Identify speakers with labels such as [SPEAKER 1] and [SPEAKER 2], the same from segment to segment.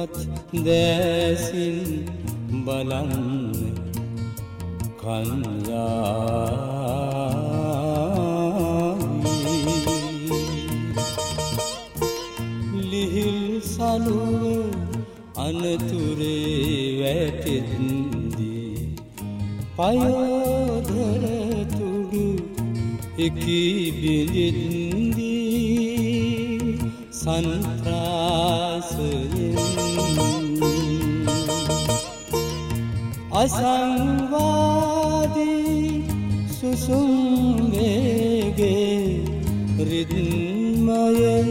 [SPEAKER 1] නිරුවත් දෑසින් බලන්න කන්යා ලිහිල් සනුව අනතුරේ වැටෙත්දී පයෝදරතුඩු එකී බිඳින්දී සන්ත්‍රාසයෙන් අසංවාදී සුසුම්වේගේ රිද්මයෙන්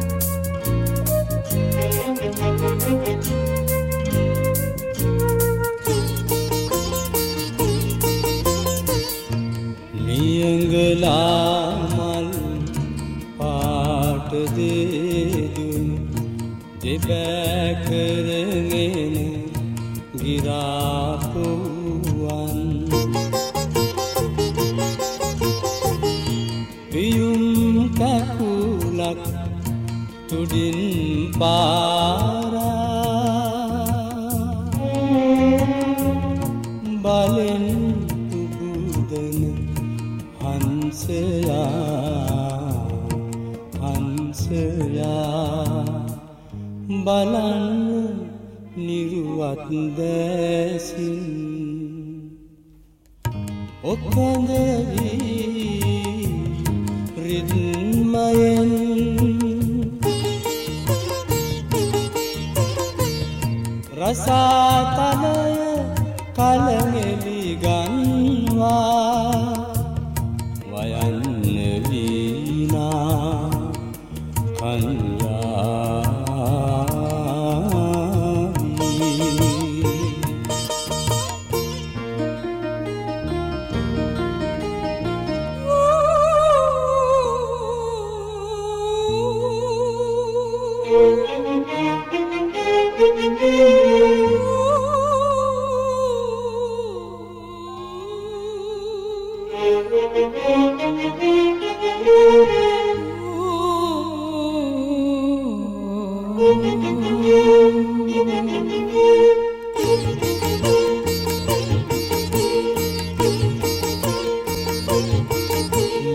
[SPEAKER 1] නියඟලාමල් පාටදේදුන් දෙබෑකරගෙන ගිරාපුුවන්. පියුම් කැකුලක් තුඩින් පාරා හංසයා බලන්න නිරුවත් දැසින් ඔක්කොඳවී රිද්මයෙන් රසාතලය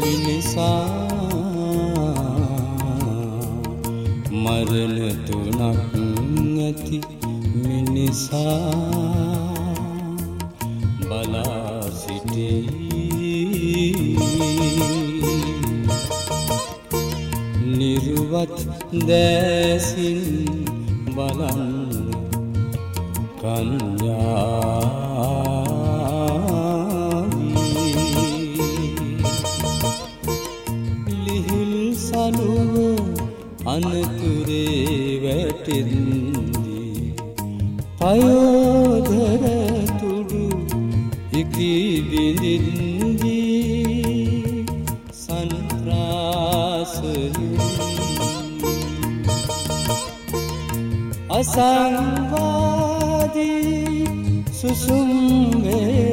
[SPEAKER 1] මිනිසා මරණ තුනක් ඇති මිනිසා බලා සිටී නිරුවත් දෑසින් බලන්න කන්යාවී. ලිහිල් සනුව අනතුරේ වැටෙන්දී. පයෝදරතුඩු ඉකිබිඳින්දී අසංවාදී සුසුම්වේගේ